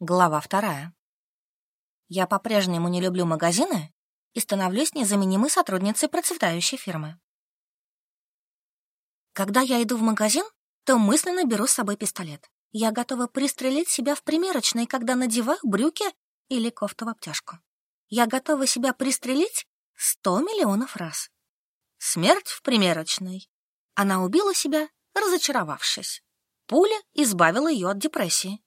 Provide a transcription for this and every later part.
Глава вторая. Я по-прежнему не люблю магазины и становлюсь незаменимой сотрудницей процветающей фирмы. Когда я иду в магазин, то мысленно беру с собой пистолет. Я готова пристрелить себя в примерочной, когда надеваю брюки или кофту в обтяжку. Я готова себя пристрелить сто миллионов раз. Смерть в примерочной. Она убила себя, разочаровавшись. Пуля избавила ее от депрессии.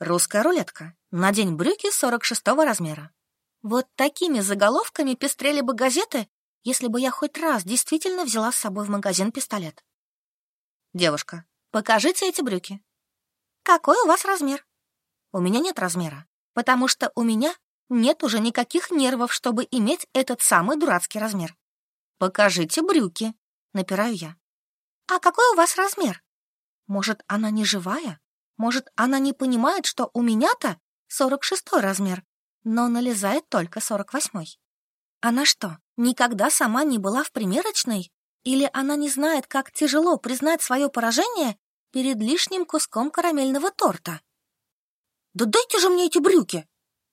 Русская рулетка. Надень брюки 46 размера. Вот такими заголовками пестрели бы газеты, если бы я хоть раз действительно взяла с собой в магазин пистолет. Девушка, покажите эти брюки. Какой у вас размер? У меня нет размера, потому что у меня нет уже никаких нервов, чтобы иметь этот самый дурацкий размер. Покажите брюки, напираю я. А какой у вас размер? Может, она не живая? Может, она не понимает, что у меня-то 46 размер, но налезает только 48. Она что, никогда сама не была в примерочной? Или она не знает, как тяжело признать свое поражение перед лишним куском карамельного торта? «Да дайте же мне эти брюки!»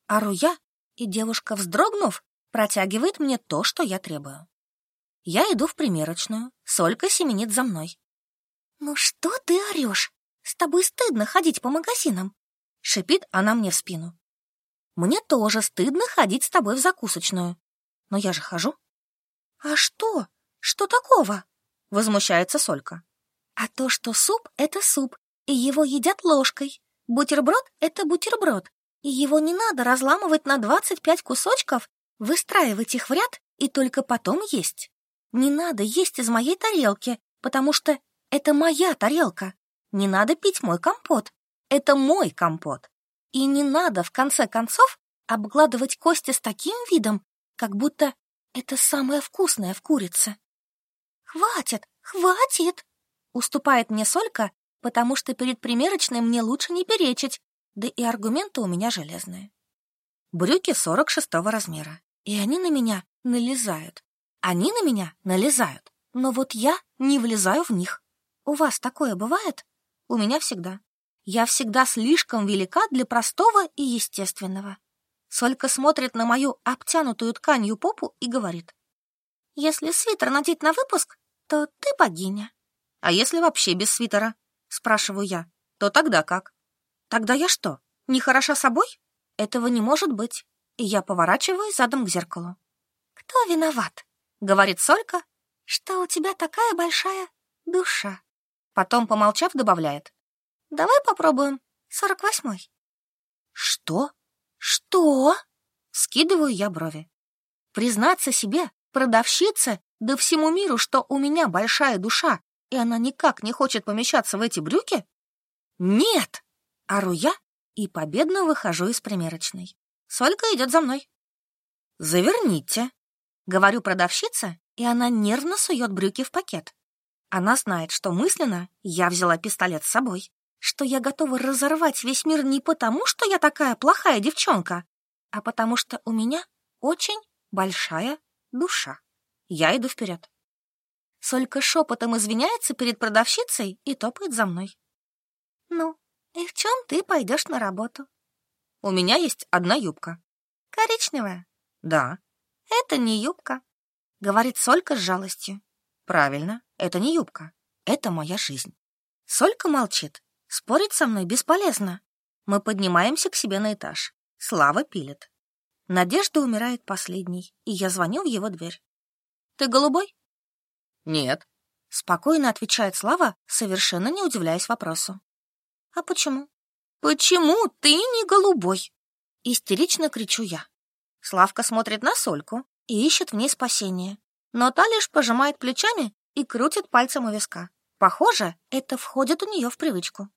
Ору я, и девушка, вздрогнув, протягивает мне то, что я требую. Я иду в примерочную, Солька семенит за мной. «Ну что ты орешь? С тобой стыдно ходить по магазинам. Шипит она мне в спину. Мне тоже стыдно ходить с тобой в закусочную. Но я же хожу. А что? Что такого? Возмущается Солька. А то, что суп — это суп, и его едят ложкой. Бутерброд — это бутерброд, и его не надо разламывать на 25 кусочков, выстраивать их в ряд и только потом есть. Не надо есть из моей тарелки, потому что это моя тарелка. Не надо пить мой компот. Это мой компот. И не надо, в конце концов, обгладывать кости с таким видом, как будто это самое вкусное в курице. «Хватит, хватит!» Уступает мне Солька, потому что перед примерочной мне лучше не перечить, да и аргументы у меня железные. Брюки 46 размера, и они на меня налезают. Они на меня налезают, но вот я не влезаю в них. У вас такое бывает? У меня всегда. Я всегда слишком велика для простого и естественного. Солька смотрит на мою обтянутую тканью попу и говорит. Если свитер надеть на выпуск, то ты богиня. А если вообще без свитера? Спрашиваю я. То тогда как? Тогда я что, не хороша собой? Этого не может быть. И я поворачиваюсь задом к зеркалу. Кто виноват? Говорит Солька, что у тебя такая большая душа. Потом, помолчав, добавляет. «Давай попробуем сорок восьмой». «Что? Что?» Скидываю я брови. Признаться себе, продавщице, да всему миру, что у меня большая душа, и она никак не хочет помещаться в эти брюки? Нет! Ору я и победно выхожу из примерочной. Солька идет за мной. «Заверните», — говорю продавщице, и она нервно сует брюки в пакет. Она знает, что мысленно я взяла пистолет с собой, что я готова разорвать весь мир не потому, что я такая плохая девчонка, а потому что у меня очень большая душа. Я иду вперед. Солька шепотом извиняется перед продавщицей и топает за мной. «Ну, и в чем ты пойдешь на работу?» «У меня есть одна юбка». «Коричневая?» «Да». «Это не юбка», — говорит Солька с жалостью. Правильно, это не юбка. Это моя жизнь. Солька молчит. Спорить со мной бесполезно. Мы поднимаемся к себе на этаж. Слава пилит. Надежда умирает последней, и я звоню в его дверь. «Ты голубой?» «Нет», — спокойно отвечает Слава, совершенно не удивляясь вопросу. «А почему?» «Почему ты не голубой?» Истерично кричу я. Славка смотрит на Сольку и ищет в ней спасение но та лишь пожимает плечами и крутит пальцем у виска. Похоже, это входит у нее в привычку.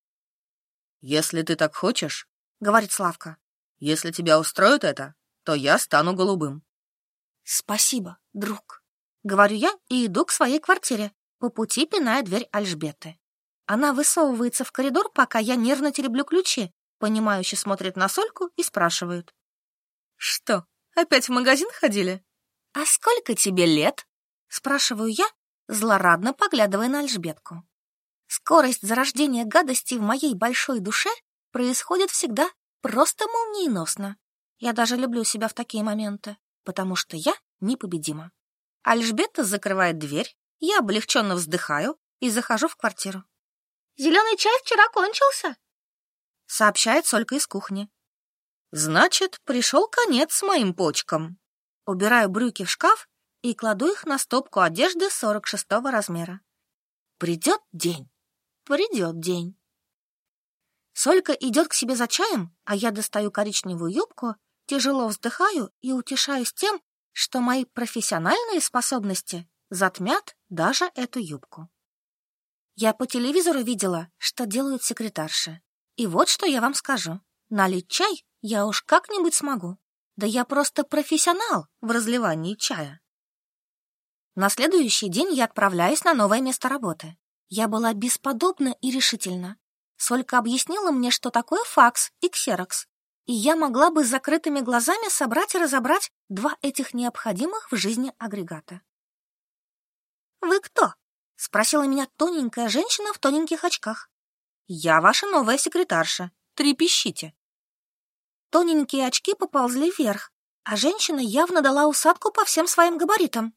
«Если ты так хочешь», — говорит Славка, — «если тебя устроит это, то я стану голубым». «Спасибо, друг», — говорю я и иду к своей квартире, по пути пиная дверь Альжбеты. Она высовывается в коридор, пока я нервно тереблю ключи, понимающе смотрит на Сольку и спрашивает. «Что, опять в магазин ходили?» «А сколько тебе лет?» — спрашиваю я, злорадно поглядывая на Альжбетку. Скорость зарождения гадости в моей большой душе происходит всегда просто молниеносно. Я даже люблю себя в такие моменты, потому что я непобедима. Альжбета закрывает дверь, я облегченно вздыхаю и захожу в квартиру. «Зеленый чай вчера кончился», — сообщает Солька из кухни. «Значит, пришел конец моим почкам». Убираю брюки в шкаф и кладу их на стопку одежды 46-го размера. Придет день, придет день. Солька идет к себе за чаем, а я достаю коричневую юбку, тяжело вздыхаю и утешаюсь тем, что мои профессиональные способности затмят даже эту юбку. Я по телевизору видела, что делают секретарши. И вот что я вам скажу. Налить чай я уж как-нибудь смогу. Да я просто профессионал в разливании чая. На следующий день я отправляюсь на новое место работы. Я была бесподобна и решительна. Солька объяснила мне, что такое факс и ксерокс, и я могла бы с закрытыми глазами собрать и разобрать два этих необходимых в жизни агрегата. «Вы кто?» — спросила меня тоненькая женщина в тоненьких очках. «Я ваша новая секретарша. Трепещите». Тоненькие очки поползли вверх, а женщина явно дала усадку по всем своим габаритам.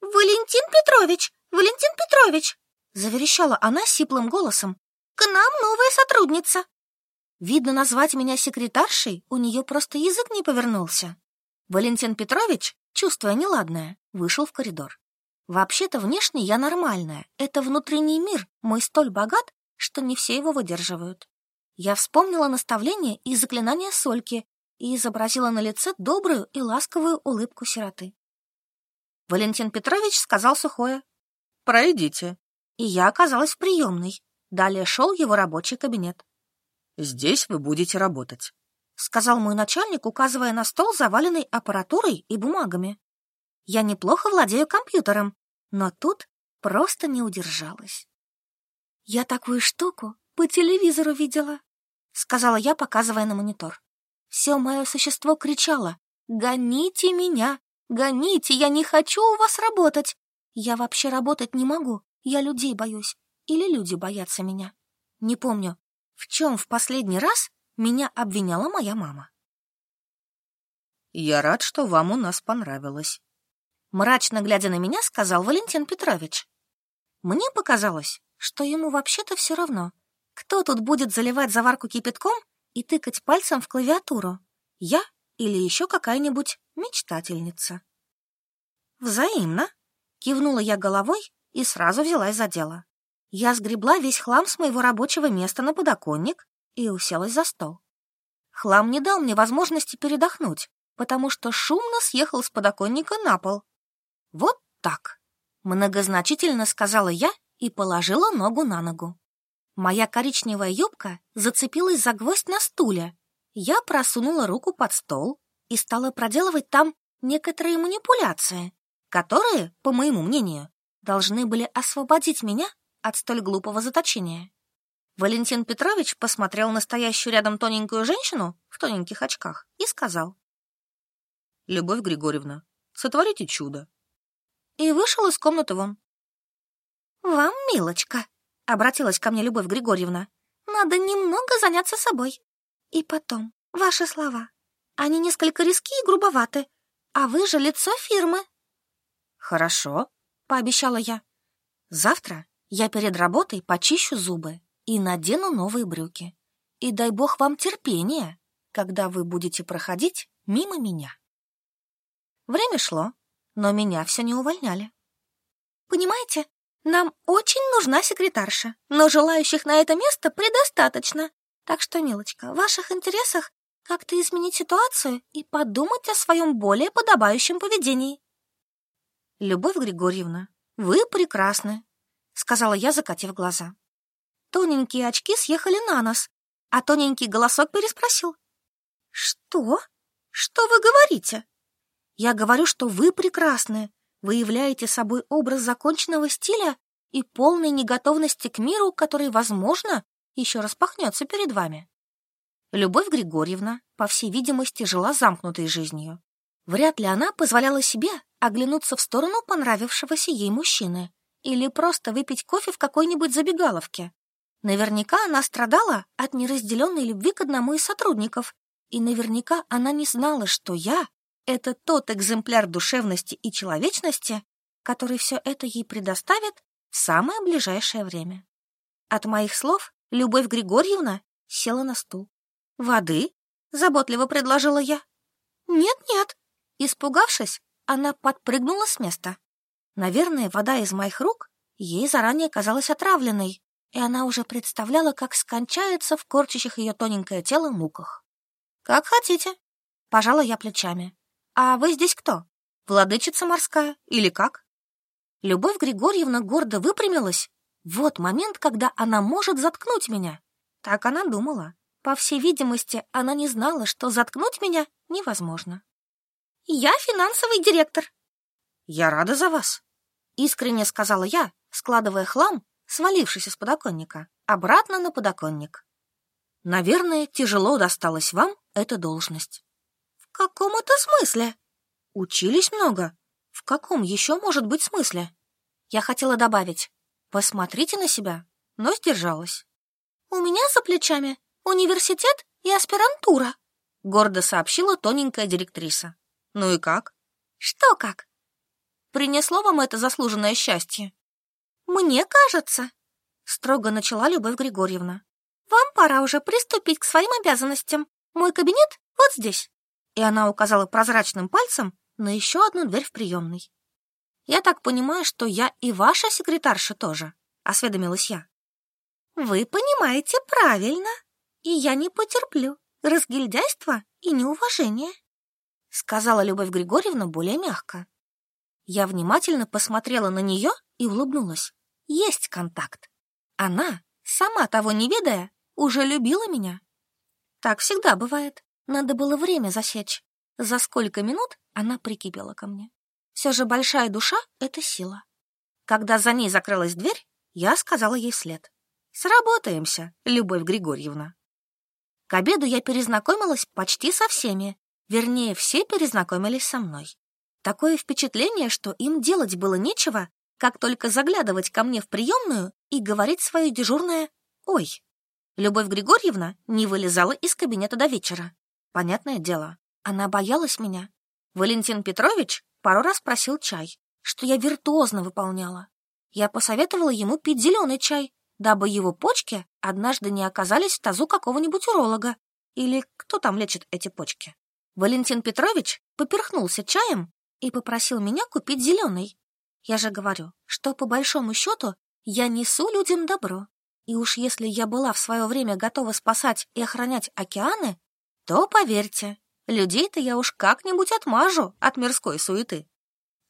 «Валентин Петрович! Валентин Петрович!» — заверещала она сиплым голосом. «К нам новая сотрудница!» Видно, назвать меня секретаршей у нее просто язык не повернулся. Валентин Петрович, чувствуя неладное, вышел в коридор. Вообще-то внешне я нормальная. Это внутренний мир, мой столь богат, что не все его выдерживают. Я вспомнила наставление и заклинание Сольки и изобразила на лице добрую и ласковую улыбку сироты. Валентин Петрович сказал сухое «Пройдите». И я оказалась в приемной. Далее шел его рабочий кабинет. «Здесь вы будете работать», — сказал мой начальник, указывая на стол, заваленный аппаратурой и бумагами. Я неплохо владею компьютером, но тут просто не удержалась. «Я такую штуку по телевизору видела», — сказала я, показывая на монитор. Все мое существо кричало «Гоните меня! Гоните! Я не хочу у вас работать! Я вообще работать не могу, я людей боюсь. Или люди боятся меня. Не помню, в чем в последний раз меня обвиняла моя мама. «Я рад, что вам у нас понравилось», — мрачно глядя на меня, сказал Валентин Петрович. Мне показалось, что ему вообще-то все равно, кто тут будет заливать заварку кипятком и тыкать пальцем в клавиатуру, я или еще какая-нибудь мечтательница. «Взаимно», — кивнула я головой и сразу взялась за дело. Я сгребла весь хлам с моего рабочего места на подоконник и уселась за стол. Хлам не дал мне возможности передохнуть, потому что шумно съехал с подоконника на пол. Вот так, многозначительно сказала я и положила ногу на ногу. Моя коричневая юбка зацепилась за гвоздь на стуле. Я просунула руку под стол и стала проделывать там некоторые манипуляции, которые, по моему мнению, должны были освободить меня от столь глупого заточения. Валентин Петрович посмотрел на стоящую рядом тоненькую женщину в тоненьких очках и сказал. «Любовь Григорьевна, сотворите чудо». И вышел из комнаты вон. «Вам, милочка», — обратилась ко мне Любовь Григорьевна, «надо немного заняться собой. И потом, ваши слова. Они несколько риски и грубоваты, а вы же лицо фирмы». «Хорошо», — пообещала я. «Завтра я перед работой почищу зубы и надену новые брюки. И дай бог вам терпения, когда вы будете проходить мимо меня. Время шло, но меня все не увольняли. Понимаете, нам очень нужна секретарша, но желающих на это место предостаточно. Так что, милочка, в ваших интересах как-то изменить ситуацию и подумать о своем более подобающем поведении. Любовь Григорьевна, вы прекрасны, сказала я, закатив глаза. Тоненькие очки съехали на нос, а тоненький голосок переспросил. «Что? Что вы говорите?» «Я говорю, что вы прекрасны. Вы являете собой образ законченного стиля и полной неготовности к миру, который, возможно, еще распахнется перед вами». Любовь Григорьевна, по всей видимости, жила замкнутой жизнью. Вряд ли она позволяла себе оглянуться в сторону понравившегося ей мужчины или просто выпить кофе в какой-нибудь забегаловке. Наверняка она страдала от неразделенной любви к одному из сотрудников, и наверняка она не знала, что я — это тот экземпляр душевности и человечности, который все это ей предоставит в самое ближайшее время. От моих слов Любовь Григорьевна села на стул. «Воды?» — заботливо предложила я. «Нет-нет». Испугавшись, она подпрыгнула с места. Наверное, вода из моих рук ей заранее казалась отравленной, и она уже представляла, как скончается в корчащих ее тоненькое тело муках. «Как хотите», — пожала я плечами. «А вы здесь кто? Владычица морская или как?» Любовь Григорьевна гордо выпрямилась. Вот момент, когда она может заткнуть меня. Так она думала. По всей видимости, она не знала, что заткнуть меня невозможно. «Я финансовый директор». «Я рада за вас», — искренне сказала я, складывая хлам, свалившийся с подоконника, обратно на подоконник. Наверное, тяжело досталась вам эта должность. В каком это смысле? Учились много. В каком еще может быть смысле? Я хотела добавить. Посмотрите на себя, но сдержалась. У меня за плечами университет и аспирантура, гордо сообщила тоненькая директриса. Ну и как? Что как? Принесло вам это заслуженное счастье? Мне кажется, строго начала Любовь Григорьевна, вам пора уже приступить к своим обязанностям. Мой кабинет вот здесь. И она указала прозрачным пальцем на еще одну дверь в приемной. Я так понимаю, что я и ваша секретарша тоже, осведомилась я. Вы понимаете правильно, и я не потерплю разгильдяйства и неуважения, сказала Любовь Григорьевна более мягко. Я внимательно посмотрела на нее и улыбнулась. Есть контакт. Она, сама того не ведая, уже любила меня. Так всегда бывает. Надо было время засечь. За сколько минут она прикипела ко мне. Все же большая душа — это сила. Когда за ней закрылась дверь, я сказала ей вслед. «Сработаемся, Любовь Григорьевна». К обеду я перезнакомилась почти со всеми. Вернее, все перезнакомились со мной. Такое впечатление, что им делать было нечего, как только заглядывать ко мне в приемную и говорить свое дежурное «Ой». Любовь Григорьевна не вылезала из кабинета до вечера. Понятное дело, она боялась меня. Валентин Петрович пару раз просил чай, что я виртуозно выполняла. Я посоветовала ему пить зеленый чай, дабы его почки однажды не оказались в тазу какого-нибудь уролога. Или кто там лечит эти почки? Валентин Петрович поперхнулся чаем и попросил меня купить зеленый. Я же говорю, что по большому счету я несу людям добро. И уж если я была в свое время готова спасать и охранять океаны, то, поверьте, людей-то я уж как-нибудь отмажу от мирской суеты.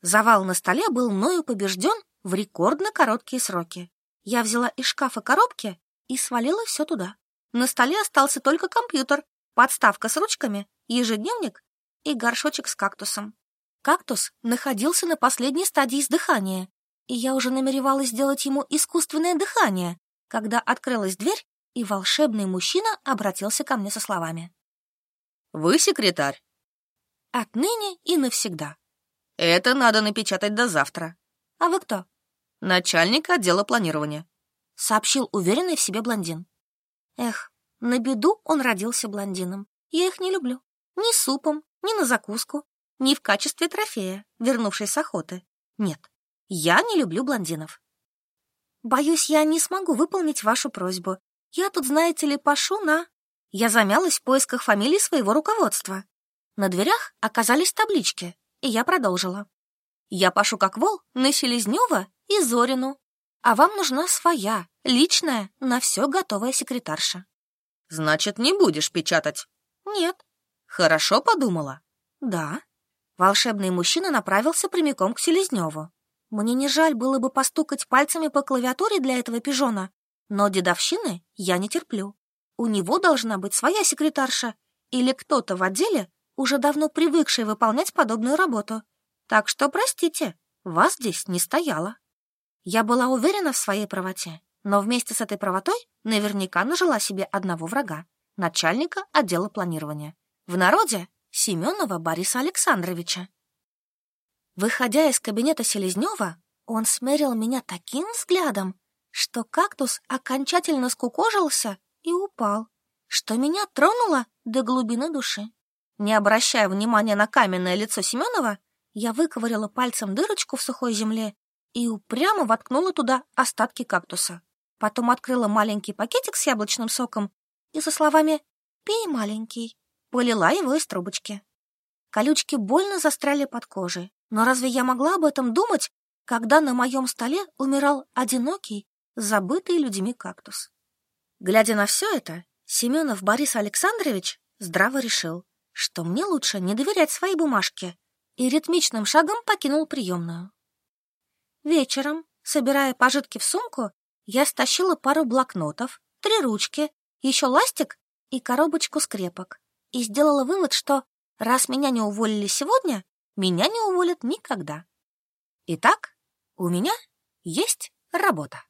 Завал на столе был мною побежден в рекордно короткие сроки. Я взяла из шкафа коробки и свалила все туда. На столе остался только компьютер, подставка с ручками, ежедневник и горшочек с кактусом. Кактус находился на последней стадии издыхания, и я уже намеревалась сделать ему искусственное дыхание, когда открылась дверь, и волшебный мужчина обратился ко мне со словами. «Вы секретарь?» «Отныне и навсегда». «Это надо напечатать до завтра». «А вы кто?» «Начальник отдела планирования», — сообщил уверенный в себе блондин. «Эх, на беду он родился блондином. Я их не люблю. Ни супом, ни на закуску, ни в качестве трофея, вернувшись с охоты. Нет, я не люблю блондинов. Боюсь, я не смогу выполнить вашу просьбу. Я тут, знаете ли, пошу на... Я замялась в поисках фамилии своего руководства. На дверях оказались таблички, и я продолжила. Я пошу как вол на Селезнева и Зорину, а вам нужна своя, личная, на все готовая секретарша. Значит, не будешь печатать? Нет. Хорошо подумала? Да. Волшебный мужчина направился прямиком к Селезневу. Мне не жаль было бы постукать пальцами по клавиатуре для этого пижона, но дедовщины я не терплю. У него должна быть своя секретарша или кто-то в отделе, уже давно привыкший выполнять подобную работу. Так что, простите, вас здесь не стояло. Я была уверена в своей правоте, но вместе с этой правотой наверняка нажила себе одного врага — начальника отдела планирования. В народе — Семенова Бориса Александровича. Выходя из кабинета Селезнева, он смерил меня таким взглядом, что кактус окончательно скукожился и упал, что меня тронуло до глубины души. Не обращая внимания на каменное лицо Семенова, я выковыряла пальцем дырочку в сухой земле и упрямо воткнула туда остатки кактуса. Потом открыла маленький пакетик с яблочным соком и со словами «Пей, маленький», полила его из трубочки. Колючки больно застряли под кожей, но разве я могла об этом думать, когда на моем столе умирал одинокий, забытый людьми кактус? Глядя на все это, Семенов Борис Александрович здраво решил, что мне лучше не доверять своей бумажке, и ритмичным шагом покинул приемную. Вечером, собирая пожитки в сумку, я стащила пару блокнотов, три ручки, еще ластик и коробочку скрепок и сделала вывод, что раз меня не уволили сегодня, меня не уволят никогда. Итак, у меня есть работа.